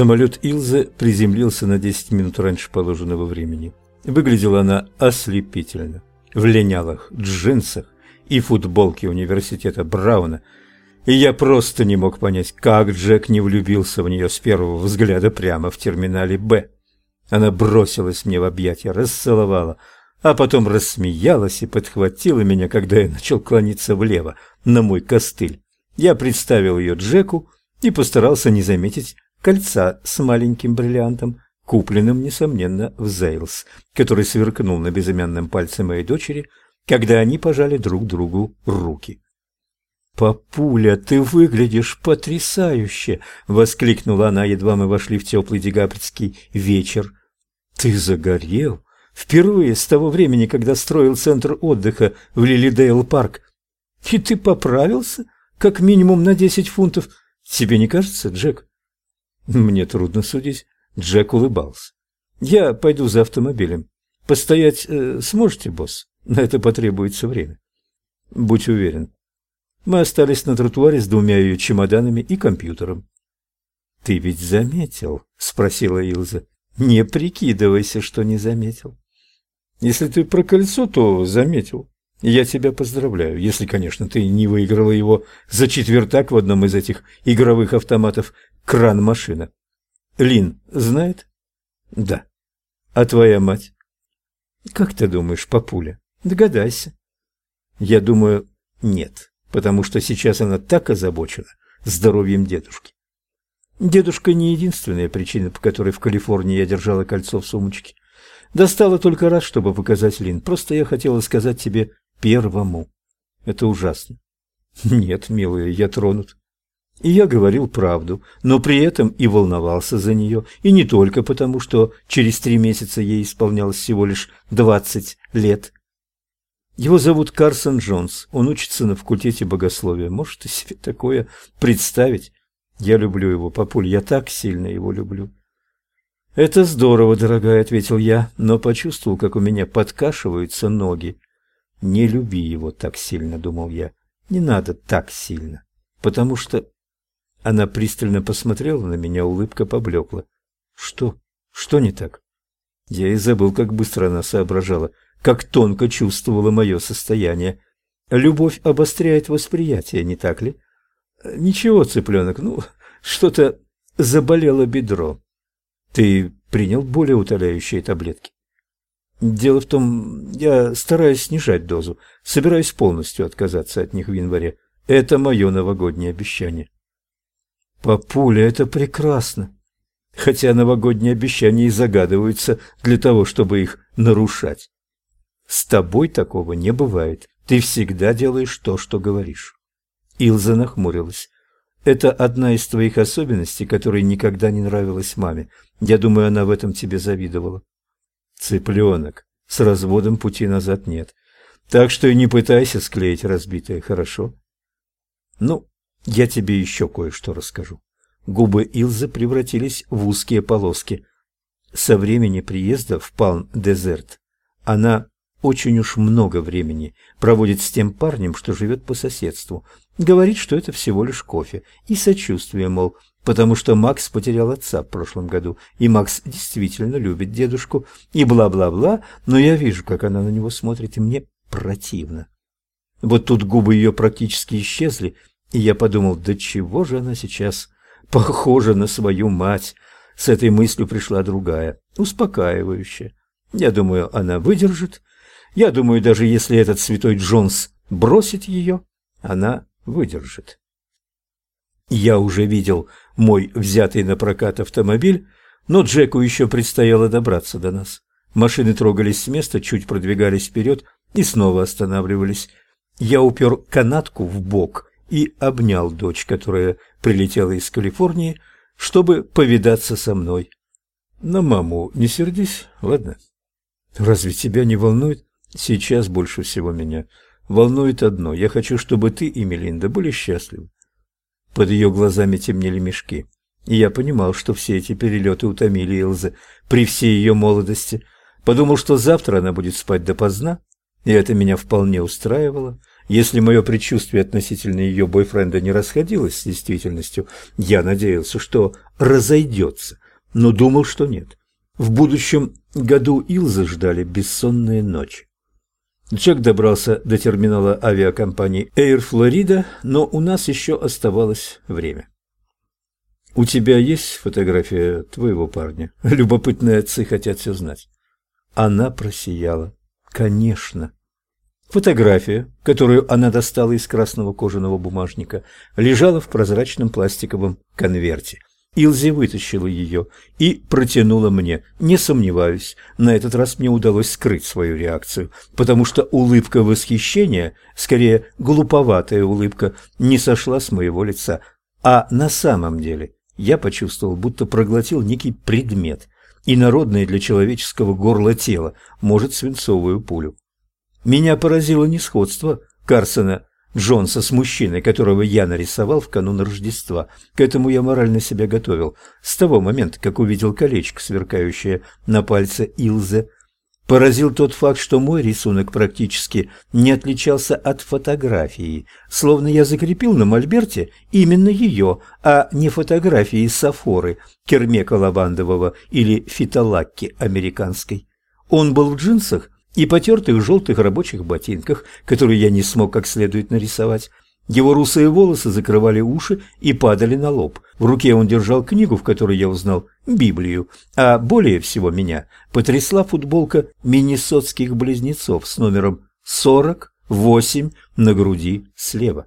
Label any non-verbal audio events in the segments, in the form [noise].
Самолет Илзы приземлился на 10 минут раньше положенного времени. Выглядела она ослепительно. В линялых джинсах и футболке университета Брауна. И я просто не мог понять, как Джек не влюбился в нее с первого взгляда прямо в терминале «Б». Она бросилась мне в объятия, расцеловала, а потом рассмеялась и подхватила меня, когда я начал клониться влево, на мой костыль. Я представил ее Джеку и постарался не заметить кольца с маленьким бриллиантом, купленным, несомненно, в Зейлс, который сверкнул на безымянном пальце моей дочери, когда они пожали друг другу руки. «Папуля, ты выглядишь потрясающе!» — воскликнула она, едва мы вошли в теплый декабрьский вечер. «Ты загорел! Впервые с того времени, когда строил центр отдыха в Лилидейл-парк. И ты поправился? Как минимум на десять фунтов. Тебе не кажется, Джек?» [laughs] Мне трудно судить. Джек улыбался. Я пойду за автомобилем. Постоять э, сможете, босс? На это потребуется время. Будь уверен. Мы остались на тротуаре с двумя ее чемоданами и компьютером. Ты ведь заметил? спросила Илза. Не прикидывайся, что не заметил. Если ты про кольцо, то заметил. Я тебя поздравляю, если, конечно, ты не выиграла его за четвертак в одном из этих игровых автоматов кран-машина. Лин знает? Да. А твоя мать? Как ты думаешь, папуля? Догадайся. Я думаю, нет, потому что сейчас она так озабочена здоровьем дедушки. Дедушка не единственная причина, по которой в Калифорнии я держала кольцо в сумочке. Достала только раз, чтобы показать Лин. Просто я хотела сказать тебе первому. Это ужасно. Нет, милая, я тронут. И я говорил правду, но при этом и волновался за нее, и не только потому, что через три месяца ей исполнялось всего лишь двадцать лет. Его зовут Карсон Джонс, он учится на факультете богословия. Можете себе такое представить? Я люблю его, папуль, я так сильно его люблю. «Это здорово, дорогая», — ответил я, но почувствовал, как у меня подкашиваются ноги. «Не люби его так сильно», — думал я. «Не надо так сильно, потому что она пристально посмотрела на меня, улыбка поблекла. Что? Что не так? Я и забыл, как быстро она соображала, как тонко чувствовала мое состояние. Любовь обостряет восприятие, не так ли? Ничего, цыпленок, ну, что-то заболело бедро. Ты принял более утоляющие таблетки? Дело в том, я стараюсь снижать дозу, собираюсь полностью отказаться от них в январе. Это мое новогоднее обещание. Папуля, это прекрасно. Хотя новогодние обещания и загадываются для того, чтобы их нарушать. С тобой такого не бывает. Ты всегда делаешь то, что говоришь. Илза нахмурилась. Это одна из твоих особенностей, которая никогда не нравилась маме. Я думаю, она в этом тебе завидовала. Цыпленок. С разводом пути назад нет. Так что и не пытайся склеить разбитое, хорошо? Ну, я тебе еще кое-что расскажу. Губы Илзы превратились в узкие полоски. Со времени приезда в Палм-Дезерт она очень уж много времени проводит с тем парнем, что живет по соседству. Говорит, что это всего лишь кофе. И сочувствие, мол, потому что Макс потерял отца в прошлом году, и Макс действительно любит дедушку, и бла-бла-бла, но я вижу, как она на него смотрит, и мне противно. Вот тут губы ее практически исчезли, и я подумал, да чего же она сейчас похожа на свою мать? С этой мыслью пришла другая, успокаивающая. Я думаю, она выдержит. Я думаю, даже если этот святой Джонс бросит ее, она выдержит. Я уже видел мой взятый на прокат автомобиль, но Джеку еще предстояло добраться до нас. Машины трогались с места, чуть продвигались вперед и снова останавливались. Я упер канатку в бок и обнял дочь, которая прилетела из Калифорнии, чтобы повидаться со мной. На маму не сердись, ладно? Разве тебя не волнует? Сейчас больше всего меня волнует одно. Я хочу, чтобы ты и Мелинда были счастливы. Под ее глазами темнели мешки. И я понимал, что все эти перелеты утомили Илзы при всей ее молодости. Подумал, что завтра она будет спать допоздна, и это меня вполне устраивало. Если мое предчувствие относительно ее бойфренда не расходилось с действительностью, я надеялся, что разойдется, но думал, что нет. В будущем году Илзы ждали бессонные ночи. Джек добрался до терминала авиакомпании Air Florida, но у нас еще оставалось время. «У тебя есть фотография твоего парня? Любопытные отцы хотят все знать». Она просияла. «Конечно». Фотография, которую она достала из красного кожаного бумажника, лежала в прозрачном пластиковом конверте. Илзи вытащила ее и протянула мне. Не сомневаюсь, на этот раз мне удалось скрыть свою реакцию, потому что улыбка восхищения, скорее глуповатая улыбка, не сошла с моего лица. А на самом деле я почувствовал, будто проглотил некий предмет, инородное для человеческого горла тело, может, свинцовую пулю. Меня поразило несходство Карсона Джонса с мужчиной, которого я нарисовал в канун Рождества. К этому я морально себя готовил. С того момента, как увидел колечко, сверкающее на пальце Илзе, Поразил тот факт, что мой рисунок практически не отличался от фотографии, словно я закрепил на мольберте именно ее, а не фотографии Сафоры, Кермека Лавандового или Фитолакки американской. Он был в джинсах и потертых желтых рабочих ботинках, которые я не смог как следует нарисовать. Его русые волосы закрывали уши и падали на лоб. В руке он держал книгу, в которой я узнал Библию, а более всего меня потрясла футболка миннесотских близнецов с номером 48 на груди слева.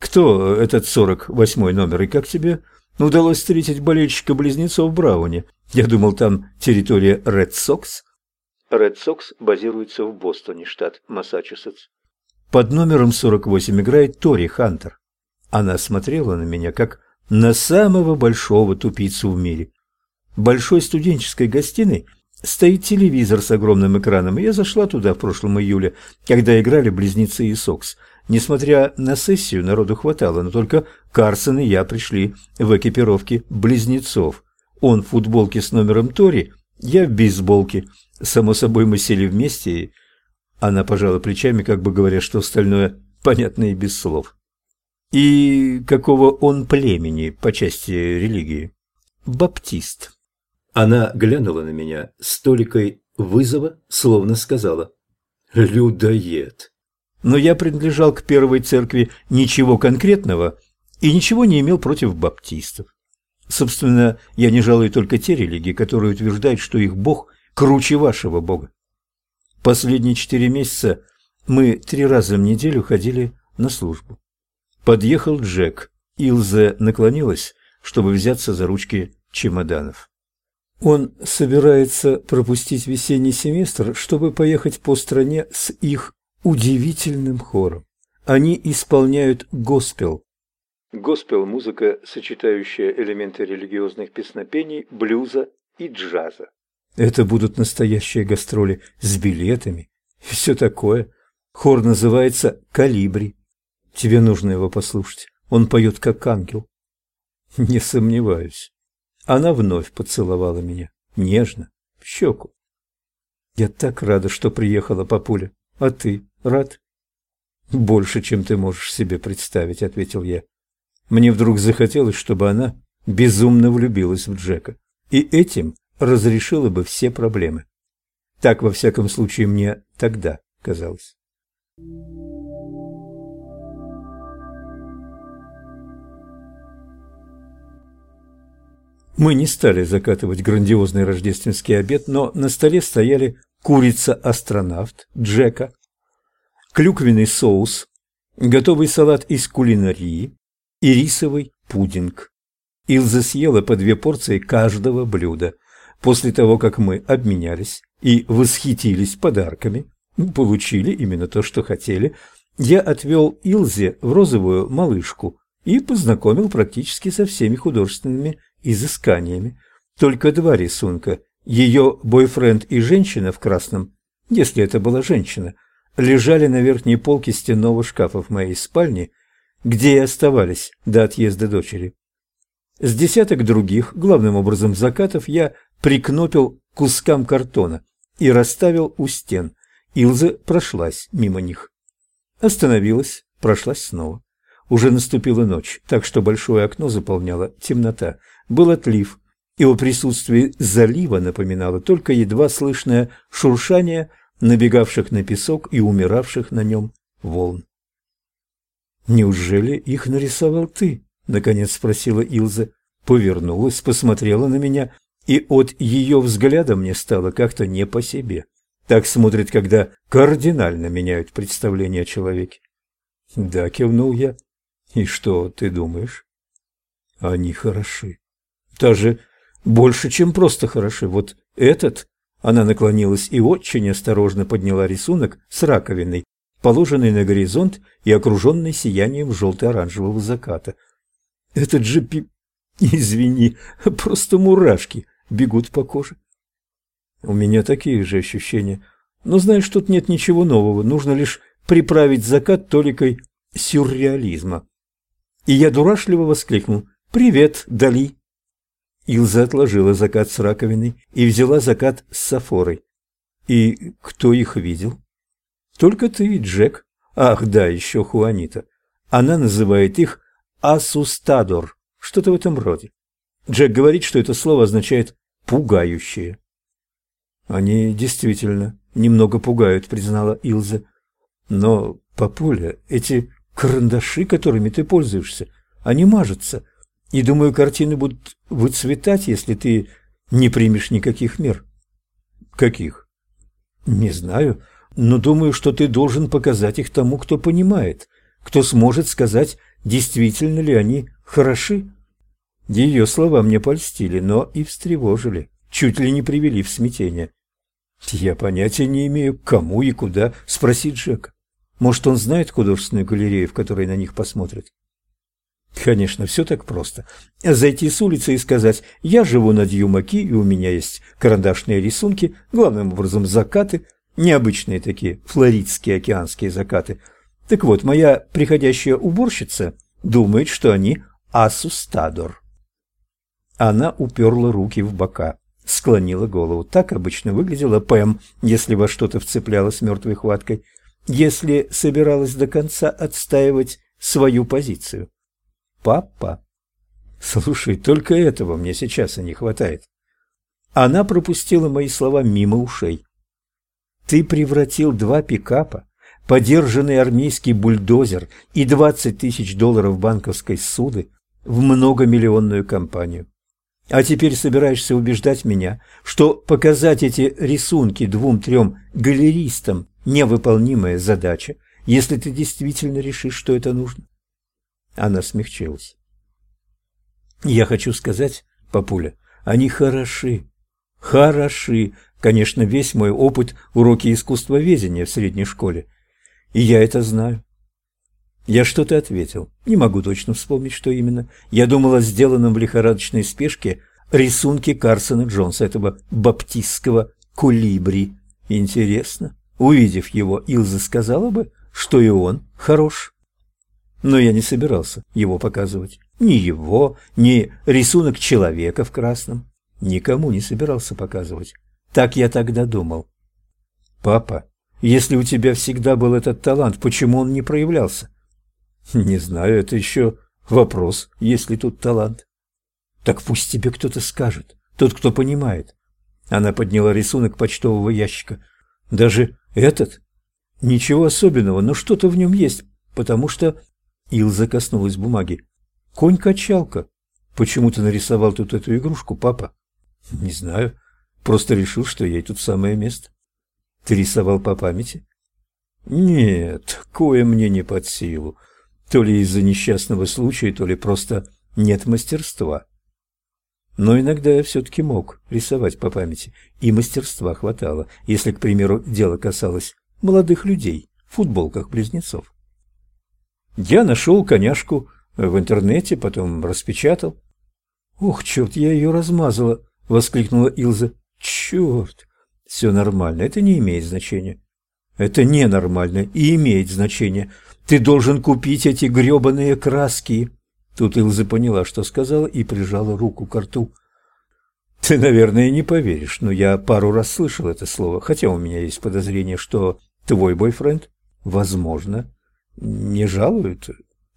«Кто этот 48 номер и как тебе удалось встретить болельщика близнецов Брауни? Я думал, там территория Ред Сокс?» Ред Сокс базируется в Бостоне, штат Массачусетс. Под номером 48 играет Тори Хантер. Она смотрела на меня, как на самого большого тупицу в мире. В большой студенческой гостиной стоит телевизор с огромным экраном, и я зашла туда в прошлом июле, когда играли близнецы и Сокс. Несмотря на сессию, народу хватало, но только Карсон и я пришли в экипировке близнецов. Он в футболке с номером Тори, я в бейсболке. Само собой, мы сели вместе и она пожала плечами, как бы говоря, что остальное понятно и без слов. И какого он племени по части религии? Баптист. Она глянула на меня с толикой вызова, словно сказала «Людоед». Но я принадлежал к первой церкви ничего конкретного и ничего не имел против баптистов. Собственно, я не жалую только те религии, которые утверждают, что их бог круче вашего бога. Последние четыре месяца мы три раза в неделю ходили на службу. Подъехал Джек. Илзе наклонилась, чтобы взяться за ручки чемоданов. Он собирается пропустить весенний семестр, чтобы поехать по стране с их удивительным хором. Они исполняют госпел. Госпел – музыка, сочетающая элементы религиозных песнопений, блюза и джаза. Это будут настоящие гастроли с билетами и все такое. Хор называется «Калибри». Тебе нужно его послушать. Он поет как ангел. Не сомневаюсь. Она вновь поцеловала меня. Нежно. В щеку. Я так рада, что приехала, папуля. А ты рад? Больше, чем ты можешь себе представить, ответил я. Мне вдруг захотелось, чтобы она безумно влюбилась в Джека. И этим разрешила бы все проблемы. Так, во всяком случае, мне тогда казалось. Мы не стали закатывать грандиозный рождественский обед, но на столе стояли курица-астронавт Джека, клюквенный соус, готовый салат из кулинарии и рисовый пудинг. Илза съела по две порции каждого блюда. После того, как мы обменялись и восхитились подарками, получили именно то, что хотели, я отвел Илзе в розовую малышку и познакомил практически со всеми художественными изысканиями. Только два рисунка. Ее бойфренд и женщина в красном, если это была женщина, лежали на верхней полке стенного шкафа в моей спальне, где и оставались до отъезда дочери. С десяток других, главным образом закатов, я прикнопил кускам картона и расставил у стен. Илза прошлась мимо них. Остановилась, прошлась снова. Уже наступила ночь, так что большое окно заполняла темнота. Был отлив, его присутствие залива напоминало только едва слышное шуршание набегавших на песок и умиравших на нем волн. «Неужели их нарисовал ты?» — наконец спросила Илза. Повернулась, посмотрела на меня, и от ее взгляда мне стало как-то не по себе. Так смотрят, когда кардинально меняют представление о человеке. «Да», — кивнул я. «И что ты думаешь?» «Они хороши. Даже больше, чем просто хороши. Вот этот...» Она наклонилась и очень осторожно подняла рисунок с раковиной, положенный на горизонт и окруженный сиянием желто-оранжевого заката. «Этот же пи... Извини, [laughs] просто мурашки бегут по коже». «У меня такие же ощущения. Но знаешь, тут нет ничего нового. Нужно лишь приправить закат толикой сюрреализма». И я дурашливо воскликнул «Привет, Дали!» Илза отложила закат с раковиной и взяла закат с сафорой. И кто их видел? Только ты и Джек. Ах, да, еще Хуанита. Она называет их асустадор, что-то в этом роде. Джек говорит, что это слово означает «пугающее». Они действительно немного пугают, признала Илза. Но, папуля, эти карандаши, которыми ты пользуешься, они мажутся. И, думаю, картины будут выцветать, если ты не примешь никаких мер. Каких? Не знаю, но думаю, что ты должен показать их тому, кто понимает, кто сможет сказать, действительно ли они хороши. Ее слова мне польстили, но и встревожили, чуть ли не привели в смятение. Я понятия не имею, кому и куда спросить Джека. Может, он знает художественную галерею, в которой на них посмотрят? Конечно, все так просто. Зайти с улицы и сказать «Я живу на Дьюмаки, и у меня есть карандашные рисунки, главным образом закаты, необычные такие, флоридские океанские закаты. Так вот, моя приходящая уборщица думает, что они асустадор». Она уперла руки в бока, склонила голову. Так обычно выглядела Пэм, если во что-то вцеплялась мертвой хваткой, если собиралась до конца отстаивать свою позицию папа. Слушай, только этого мне сейчас и не хватает. Она пропустила мои слова мимо ушей. Ты превратил два пикапа, подержанный армейский бульдозер и двадцать тысяч долларов банковской суды в многомиллионную компанию. А теперь собираешься убеждать меня, что показать эти рисунки двум-трем галеристам – невыполнимая задача, если ты действительно решишь, что это нужно. Она смягчилась. Я хочу сказать, папуля, они хороши. Хороши. Конечно, весь мой опыт уроки искусствоведения в средней школе. И я это знаю. Я что-то ответил. Не могу точно вспомнить, что именно. Я думал о сделанном в лихорадочной спешке рисунке Карсона Джонса, этого баптистского кулибри. Интересно. Увидев его, Илза сказала бы, что и он хорош. Но я не собирался его показывать. Ни его, ни рисунок человека в красном. Никому не собирался показывать. Так я тогда думал. «Папа, если у тебя всегда был этот талант, почему он не проявлялся?» «Не знаю, это еще вопрос, есть ли тут талант». «Так пусть тебе кто-то скажет, тот, кто понимает». Она подняла рисунок почтового ящика. «Даже этот? Ничего особенного, но что-то в нем есть, потому что Илза коснулась бумаги. «Конь-качалка. Почему ты нарисовал тут эту игрушку, папа?» «Не знаю. Просто решил, что ей тут самое место». «Ты рисовал по памяти?» «Нет, кое мне не под силу. То ли из-за несчастного случая, то ли просто нет мастерства. Но иногда я все-таки мог рисовать по памяти, и мастерства хватало, если, к примеру, дело касалось молодых людей в футболках близнецов. Я нашел коняшку в интернете, потом распечатал. «Ох, черт, я ее размазала!» — воскликнула Илза. «Черт! Все нормально, это не имеет значения». «Это ненормально и имеет значение. Ты должен купить эти гребаные краски». Тут Илза поняла, что сказала, и прижала руку к рту. «Ты, наверное, не поверишь, но я пару раз слышал это слово, хотя у меня есть подозрение, что твой бойфренд, возможно, Не жалуют?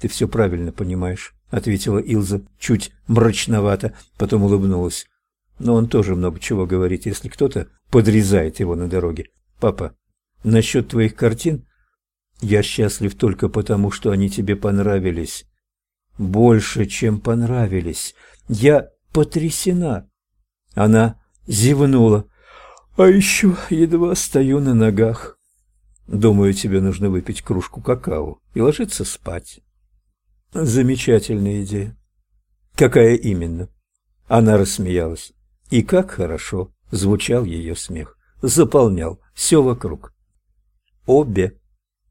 Ты все правильно понимаешь, ответила Илза чуть мрачновато, потом улыбнулась. Но он тоже много чего говорит, если кто-то подрезает его на дороге. Папа, насчет твоих картин я счастлив только потому, что они тебе понравились. Больше, чем понравились. Я потрясена. Она зевнула. А еще едва стою на ногах. Думаю, тебе нужно выпить кружку какао и ложиться спать. Замечательная идея. Какая именно? Она рассмеялась. И как хорошо звучал ее смех. Заполнял все вокруг. Обе